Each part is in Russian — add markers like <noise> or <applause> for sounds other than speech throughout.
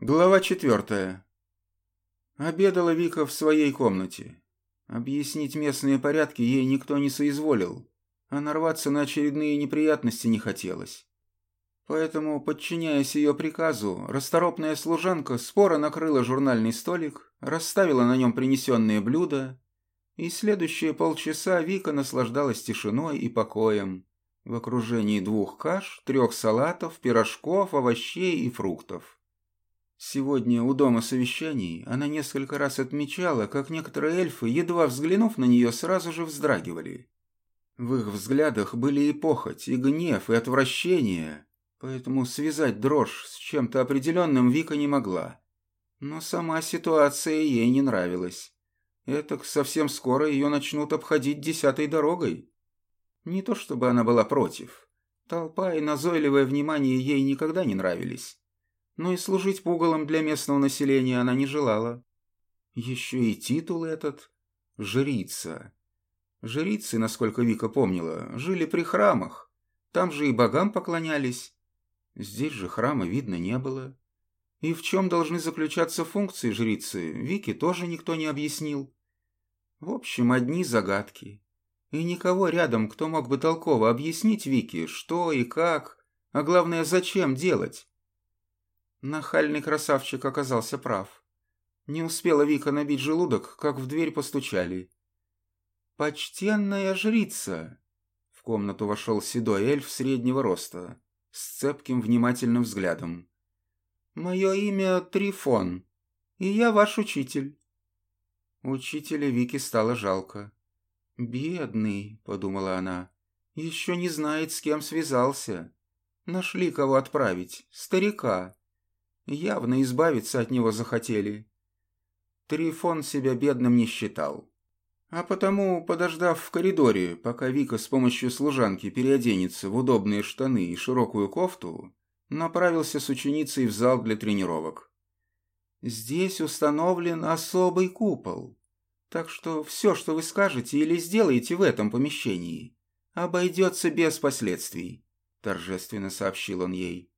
Глава четвертая. Обедала Вика в своей комнате. Объяснить местные порядки ей никто не соизволил, а нарваться на очередные неприятности не хотелось. Поэтому, подчиняясь ее приказу, расторопная служанка споро накрыла журнальный столик, расставила на нем принесенные блюда, и следующие полчаса Вика наслаждалась тишиной и покоем в окружении двух каш, трех салатов, пирожков, овощей и фруктов. Сегодня у дома совещаний она несколько раз отмечала, как некоторые эльфы, едва взглянув на нее, сразу же вздрагивали. В их взглядах были и похоть, и гнев, и отвращение, поэтому связать дрожь с чем-то определенным Вика не могла. Но сама ситуация ей не нравилась. Этак совсем скоро ее начнут обходить десятой дорогой. Не то чтобы она была против. Толпа и назойливое внимание ей никогда не нравились но и служить пугалом для местного населения она не желала. Еще и титул этот — жрица. Жрицы, насколько Вика помнила, жили при храмах. Там же и богам поклонялись. Здесь же храма видно не было. И в чем должны заключаться функции жрицы, Вике тоже никто не объяснил. В общем, одни загадки. И никого рядом, кто мог бы толково объяснить Вике, что и как, а главное, зачем делать. Нахальный красавчик оказался прав. Не успела Вика набить желудок, как в дверь постучали. «Почтенная жрица!» В комнату вошел седой эльф среднего роста, с цепким внимательным взглядом. «Мое имя Трифон, и я ваш учитель». Учителя Вики стало жалко. «Бедный», — подумала она, — «еще не знает, с кем связался. Нашли кого отправить, старика, Явно избавиться от него захотели. Трифон себя бедным не считал. А потому, подождав в коридоре, пока Вика с помощью служанки переоденется в удобные штаны и широкую кофту, направился с ученицей в зал для тренировок. Здесь установлен особый купол, так что все, что вы скажете или сделаете в этом помещении, обойдется без последствий, торжественно сообщил он ей.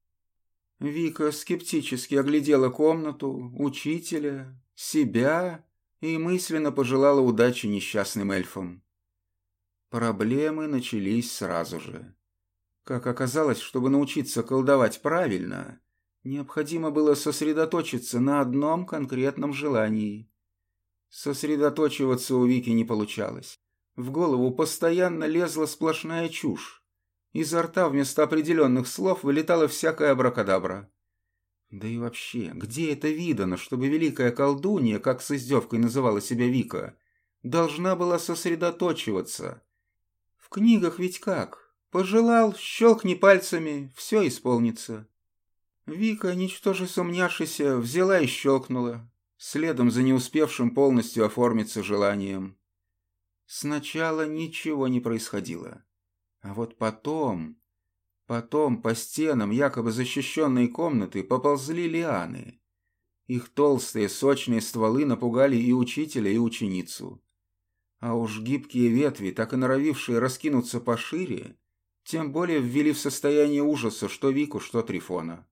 Вика скептически оглядела комнату, учителя, себя и мысленно пожелала удачи несчастным эльфам. Проблемы начались сразу же. Как оказалось, чтобы научиться колдовать правильно, необходимо было сосредоточиться на одном конкретном желании. Сосредоточиваться у Вики не получалось. В голову постоянно лезла сплошная чушь. Изо рта вместо определенных слов вылетала всякая абракадабра. Да и вообще, где это видано, чтобы великая колдунья, как с издевкой называла себя Вика, должна была сосредоточиваться? В книгах ведь как? Пожелал, щелкни пальцами, все исполнится. Вика, ничтоже сумняшися, взяла и щелкнула, следом за не успевшим полностью оформиться желанием. Сначала ничего не происходило. А вот потом... Потом по стенам якобы защищенной комнаты поползли лианы. Их толстые сочные стволы напугали и учителя, и ученицу. А уж гибкие ветви, так и норовившие раскинуться пошире, тем более ввели в состояние ужаса что Вику, что Трифона.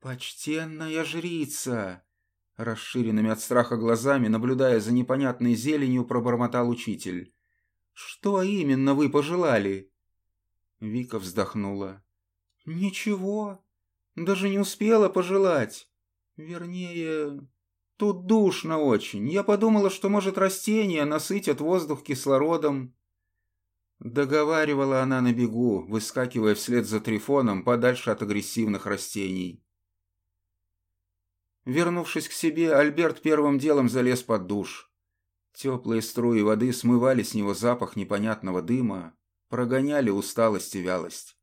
«Почтенная жрица!» Расширенными от страха глазами, наблюдая за непонятной зеленью, пробормотал учитель. «Что именно вы пожелали?» Вика вздохнула. «Ничего, даже не успела пожелать. Вернее, тут душно очень. Я подумала, что, может, растения насытят воздух кислородом». Договаривала она на бегу, выскакивая вслед за Трифоном подальше от агрессивных растений. Вернувшись к себе, Альберт первым делом залез под душ. Теплые струи воды смывали с него запах непонятного дыма, прогоняли усталость и вялость.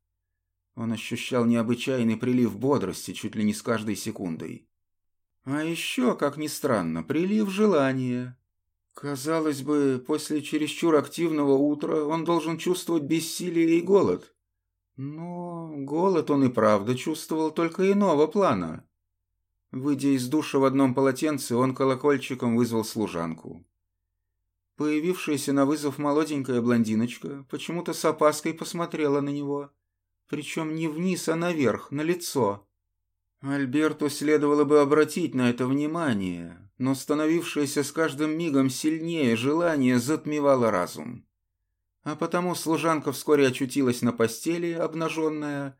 Он ощущал необычайный прилив бодрости чуть ли не с каждой секундой. А еще, как ни странно, прилив желания. Казалось бы, после чересчур активного утра он должен чувствовать бессилие и голод. Но голод он и правда чувствовал только иного плана. Выйдя из душа в одном полотенце, он колокольчиком вызвал служанку. Появившаяся на вызов молоденькая блондиночка почему-то с опаской посмотрела на него. Причем не вниз, а наверх, на лицо. Альберту следовало бы обратить на это внимание, но становившееся с каждым мигом сильнее желание затмевало разум. А потому служанка вскоре очутилась на постели, обнаженная,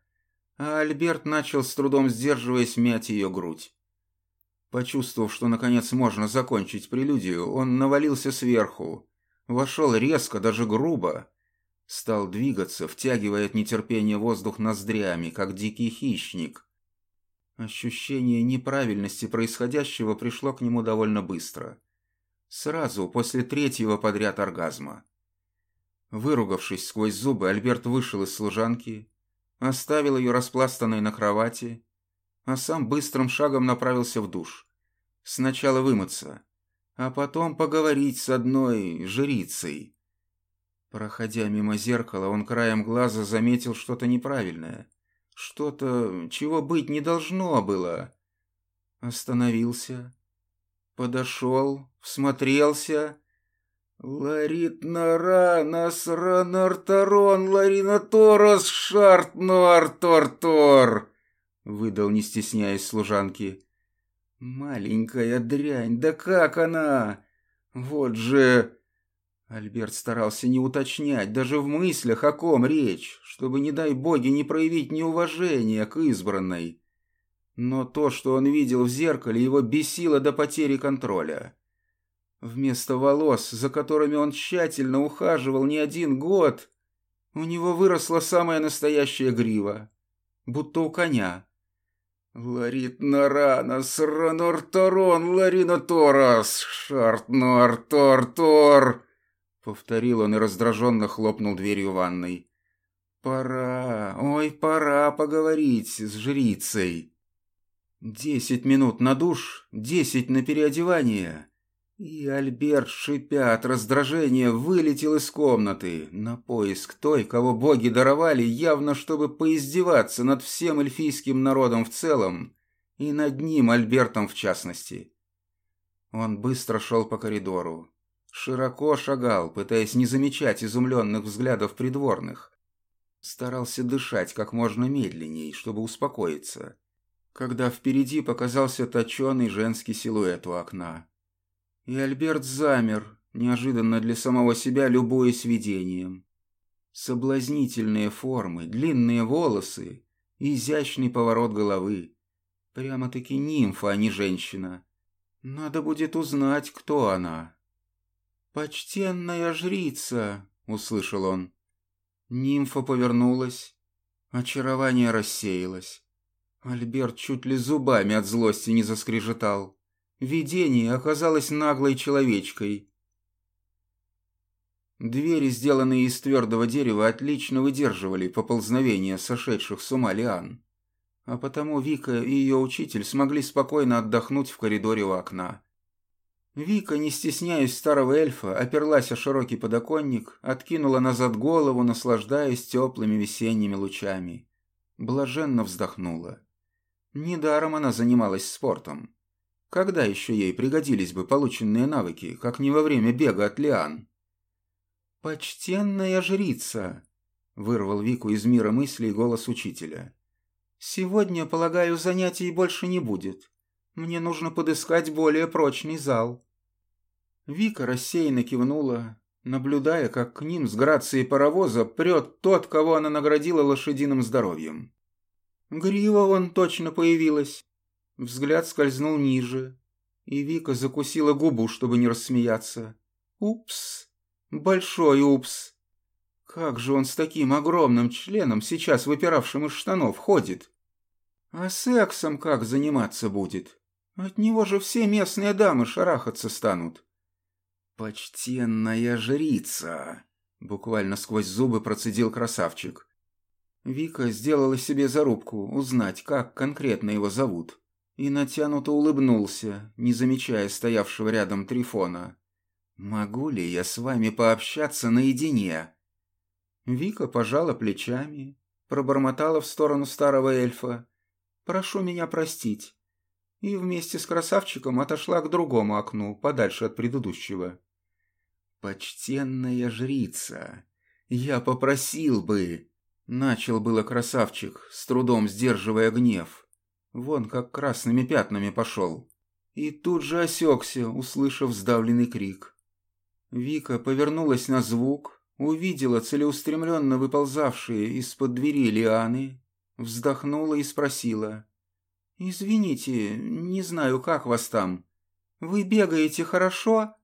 а Альберт начал с трудом сдерживаясь мять ее грудь. Почувствовав, что наконец можно закончить прелюдию, он навалился сверху, вошел резко, даже грубо, стал двигаться, втягивая от нетерпения воздух ноздрями, как дикий хищник. Ощущение неправильности происходящего пришло к нему довольно быстро. Сразу после третьего подряд оргазма. Выругавшись сквозь зубы, Альберт вышел из служанки, оставил ее распластанной на кровати, а сам быстрым шагом направился в душ. Сначала вымыться, а потом поговорить с одной жрицей. Проходя мимо зеркала, он краем глаза заметил что-то неправильное. Что-то, чего быть не должно было. Остановился, подошел, всмотрелся Ларит нара насранартарон ларина торос шарт нуартор-тор, выдал, не стесняясь служанки. Маленькая дрянь, да как она? Вот же... Альберт старался не уточнять, даже в мыслях, о ком речь, чтобы, не дай боги, не проявить неуважения к избранной. Но то, что он видел в зеркале, его бесило до потери контроля. Вместо волос, за которыми он тщательно ухаживал не один год, у него выросла самая настоящая грива, будто у коня. «Ларит нарана сранорторон ларина торас шартнуар тор тор повторил он и раздраженно хлопнул дверью ванной. «Пора, ой, пора поговорить с жрицей. Десять минут на душ, десять на переодевание, и Альберт, шипя от раздражения, вылетел из комнаты на поиск той, кого боги даровали, явно чтобы поиздеваться над всем эльфийским народом в целом и над ним, Альбертом, в частности. Он быстро шел по коридору, широко шагал, пытаясь не замечать изумленных взглядов придворных. Старался дышать как можно медленней, чтобы успокоиться, когда впереди показался точеный женский силуэт у окна. И Альберт замер, неожиданно для самого себя любуясь видением. Соблазнительные формы, длинные волосы, изящный поворот головы. Прямо-таки нимфа, а не женщина. Надо будет узнать, кто она. «Почтенная жрица!» — услышал он. Нимфа повернулась. Очарование рассеялось. Альберт чуть ли зубами от злости не заскрежетал. Видение оказалось наглой человечкой. Двери, сделанные из твердого дерева, отлично выдерживали поползновение сошедших с ума лиан. А потому Вика и ее учитель смогли спокойно отдохнуть в коридоре у окна. Вика, не стесняясь старого эльфа, оперлась о широкий подоконник, откинула назад голову, наслаждаясь теплыми весенними лучами. Блаженно вздохнула. Недаром она занималась спортом. Когда еще ей пригодились бы полученные навыки, как не во время бега от лиан? «Почтенная жрица!» — вырвал Вику из мира мыслей голос учителя. «Сегодня, полагаю, занятий больше не будет. Мне нужно подыскать более прочный зал». Вика рассеянно кивнула, наблюдая, как к ним с грацией паровоза прет тот, кого она наградила лошадиным здоровьем. Грива вон точно появилась, Взгляд скользнул ниже, и Вика закусила губу, чтобы не рассмеяться. Упс! Большой упс! Как же он с таким огромным членом, сейчас выпиравшим из штанов, ходит? А сексом как заниматься будет? От него же все местные дамы шарахаться станут. «Почтенная жрица!» — буквально сквозь зубы процедил красавчик. Вика сделала себе зарубку узнать, как конкретно его зовут и натянуто улыбнулся, не замечая стоявшего рядом Трифона. «Могу ли я с вами пообщаться наедине?» Вика пожала плечами, пробормотала в сторону старого эльфа. «Прошу меня простить». И вместе с красавчиком отошла к другому окну, подальше от предыдущего. «Почтенная жрица, я попросил бы...» Начал было красавчик, с трудом сдерживая гнев Вон как красными пятнами пошел. И тут же осекся, услышав сдавленный крик. Вика повернулась на звук, увидела целеустремленно выползавшие из-под двери лианы, вздохнула и спросила. «Извините, не знаю, как вас там. Вы бегаете хорошо?»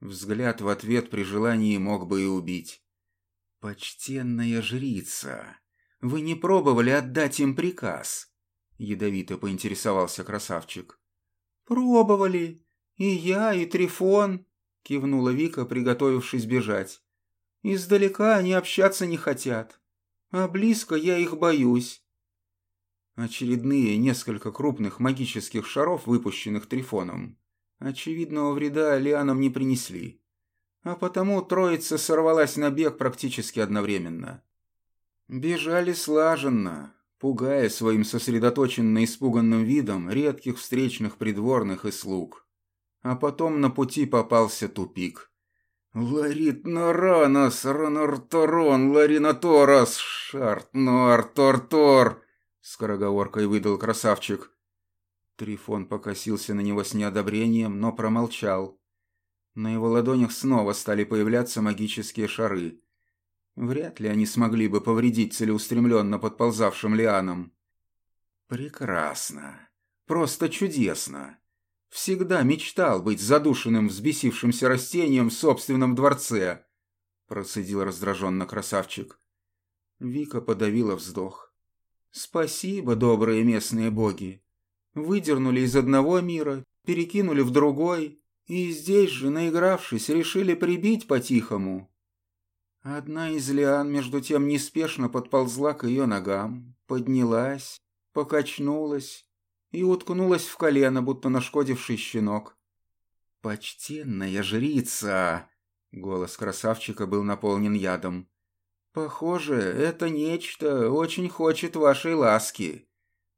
Взгляд в ответ при желании мог бы и убить. «Почтенная жрица, вы не пробовали отдать им приказ?» Ядовито поинтересовался красавчик. «Пробовали. И я, и Трифон», — кивнула Вика, приготовившись бежать. «Издалека они общаться не хотят, а близко я их боюсь». Очередные несколько крупных магических шаров, выпущенных Трифоном, очевидного вреда лианам не принесли. А потому троица сорвалась на бег практически одновременно. Бежали слаженно, пугая своим сосредоточенно испуганным видом редких встречных придворных и слуг. А потом на пути попался тупик. «Ларит Наранос, Ранорторон, Ларинаторос, Шарт Нуартортор!» скороговоркой выдал красавчик. Трифон покосился на него с неодобрением, но промолчал. На его ладонях снова стали появляться магические шары. Вряд ли они смогли бы повредить целеустремленно подползавшим лианам. Прекрасно. Просто чудесно. Всегда мечтал быть задушенным взбесившимся растением в собственном дворце, процедил раздраженно красавчик. Вика подавила вздох. Спасибо, добрые местные боги. Выдернули из одного мира, перекинули в другой, и здесь же, наигравшись, решили прибить по-тихому. Одна из лиан, между тем, неспешно подползла к ее ногам, поднялась, покачнулась и уткнулась в колено, будто нашкодивший щенок. «Почтенная жрица!» — голос красавчика был наполнен ядом. «Похоже, это нечто очень хочет вашей ласки.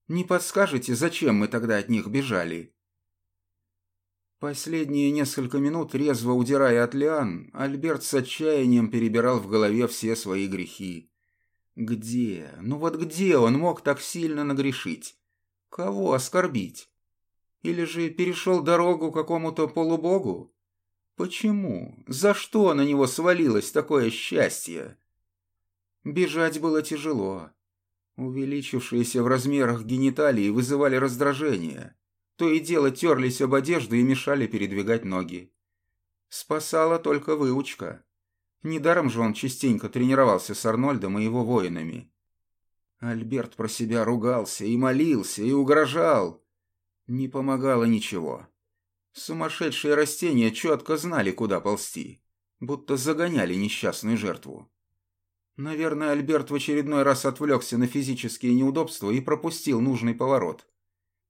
Не подскажете, зачем мы тогда от них бежали?» Последние несколько минут, резво удирая от Лиан, Альберт с отчаянием перебирал в голове все свои грехи. Где, ну вот где он мог так сильно нагрешить? Кого оскорбить? Или же перешел дорогу какому-то полубогу? Почему? За что на него свалилось такое счастье? Бежать было тяжело. Увеличившиеся в размерах гениталии вызывали раздражение. То и дело терлись об одежду и мешали передвигать ноги. Спасала только выучка. Недаром же он частенько тренировался с Арнольдом и его воинами. Альберт про себя ругался и молился, и угрожал. Не помогало ничего. Сумасшедшие растения четко знали, куда ползти, будто загоняли несчастную жертву. Наверное, Альберт в очередной раз отвлекся на физические неудобства и пропустил нужный поворот.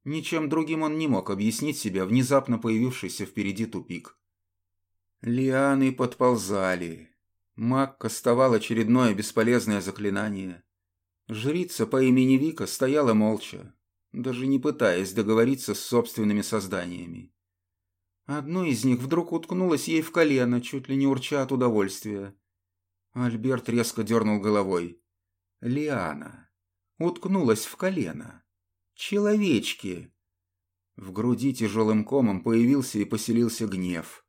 Ничем другим он не мог объяснить себе внезапно появившийся впереди тупик. Лианы подползали. Маг кастовал очередное бесполезное заклинание. Жрица по имени Вика стояла молча, даже не пытаясь договориться с собственными созданиями. Одно из них вдруг уткнулось ей в колено, чуть ли не урча от удовольствия. Альберт резко дернул головой. Лиана. Уткнулась в колено. Человечки. В груди тяжелым комом появился и поселился гнев.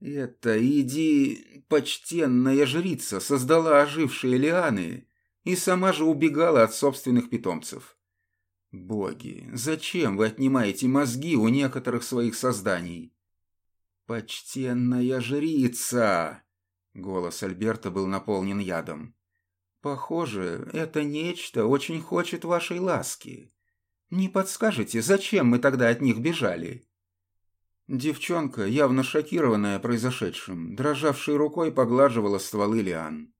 Это иди, почтенная жрица, создала ожившие лианы и сама же убегала от собственных питомцев. Боги, зачем вы отнимаете мозги у некоторых своих созданий? Почтенная жрица! Голос Альберта был наполнен ядом. «Похоже, это нечто очень хочет вашей ласки. Не подскажете, зачем мы тогда от них бежали?» Девчонка, явно шокированная произошедшим, дрожавшей рукой поглаживала стволы лиан.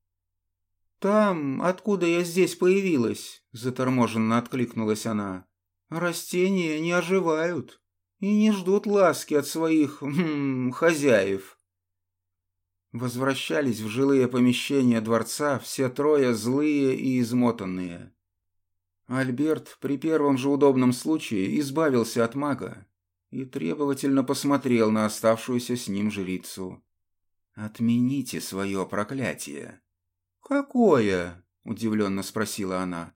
«Там, откуда я здесь появилась», — заторможенно откликнулась она, — «растения не оживают и не ждут ласки от своих <laughs> хм, хозяев». Возвращались в жилые помещения дворца все трое злые и измотанные. Альберт при первом же удобном случае избавился от мага и требовательно посмотрел на оставшуюся с ним жрицу. «Отмените свое проклятие». «Какое?» – удивленно спросила она.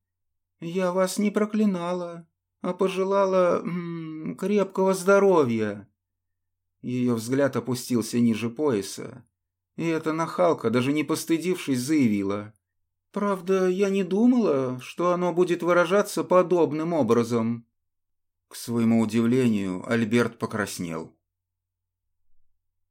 «Я вас не проклинала. а пожелала м -м, крепкого здоровья». Ее взгляд опустился ниже пояса, и эта нахалка, даже не постыдившись, заявила. «Правда, я не думала, что оно будет выражаться подобным образом». К своему удивлению, Альберт покраснел.